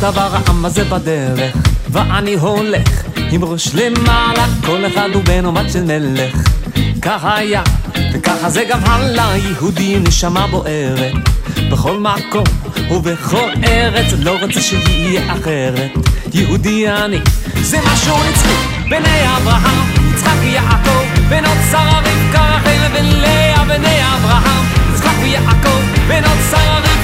דבר העם הזה בדרך, ואני הולך עם ראש למעלה, כל אחד הוא בן עומד של מלך. כך היה וככה זה גם הלאה, יהודי נשמה בוערת. בכל מקום ובכל ארץ, לא רוצה שיהיה אחרת. יהודי אני, זה משהו נצחי, בני אברהם, יצחק ויעקב, בנות שרה רבקה רחל ולאה, בני אברהם, יצחק ויעקב, בנות שרה רבקה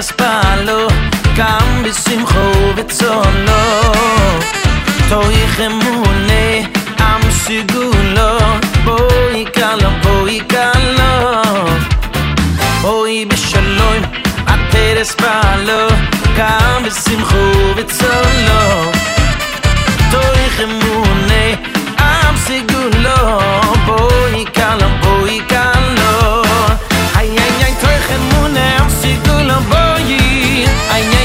es palo kam bizim kho vitzo no toikh mune am sigul no boy kalam boy kalam. Oy bisheloy a pere spalo kam bizim kho vitzo no toikh mune am sigul no boy kalam. boy 意，爱念。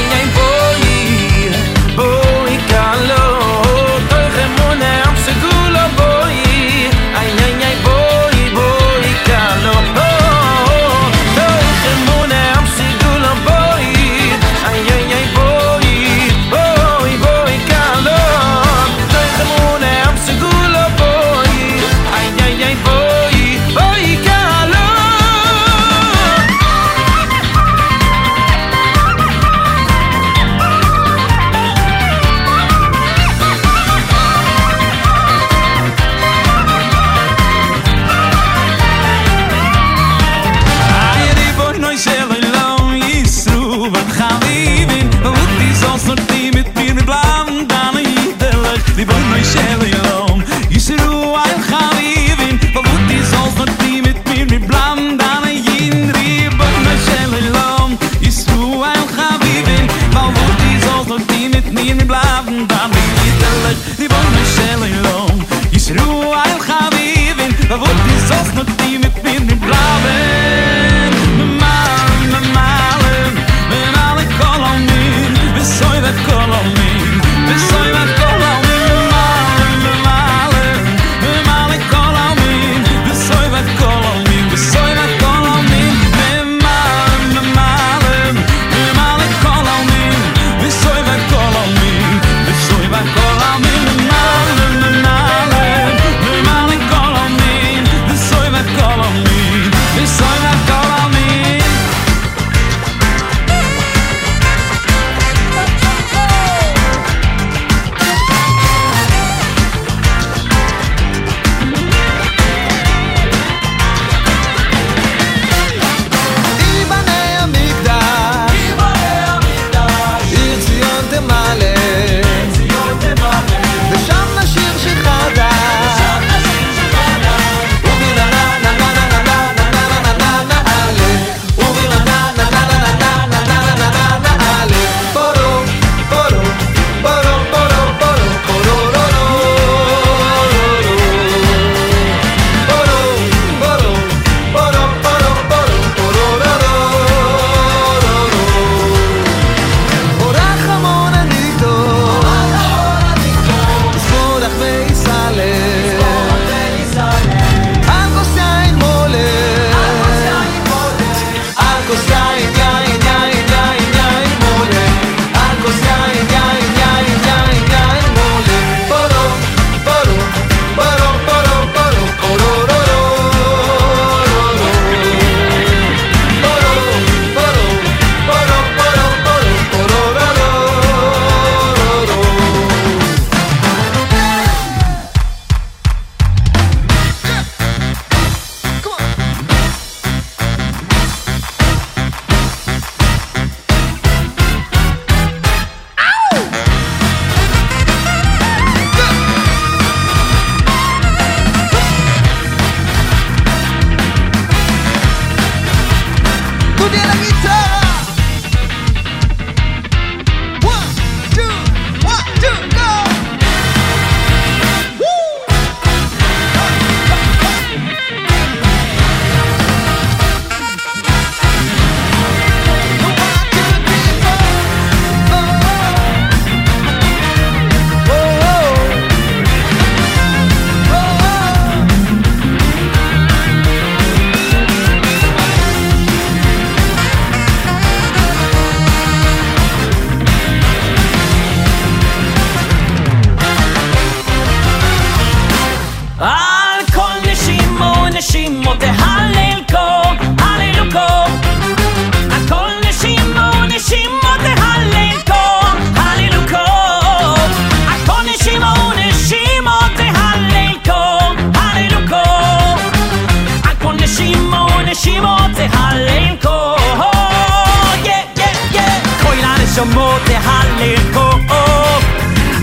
Hallelujah! halleluko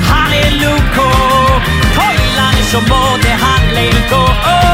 Halleluko Toilan som må det halleluko